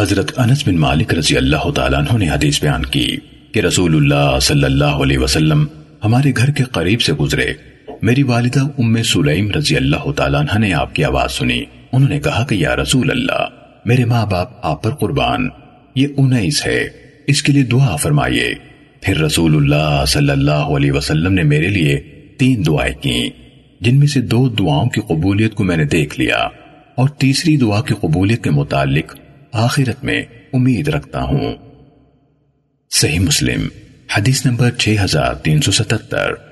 حضرت انس بن مالک رضی اللہ تعالیٰ عنہ نے حدیث بیان کی کہ رسول اللہ صلی اللہ علیہ وسلم ہمارے گھر کے قریب سے گزرے۔ میری والدہ ام سلیم رضی اللہ تعالیٰ عنہ نے آپ کی آواز سنی۔ انہوں نے کہا کہ یا رسول اللہ، میرے ماں باپ آپ پر قربان، یہ انیس ہے، اس کے لیے دعا فرمائیے۔ پھر رسول اللہ صلی اللہ علیہ وسلم نے میرے لیے تین دعائیں کی، جن میں سے دو دعاؤں کی قبولیت کو میں نے دیکھ لیا اور تیسری دعا کی قبولیت کے متعلق آخرت میں امید رکھتا ہوں۔ صحیح مسلم حدیث نمبر 6377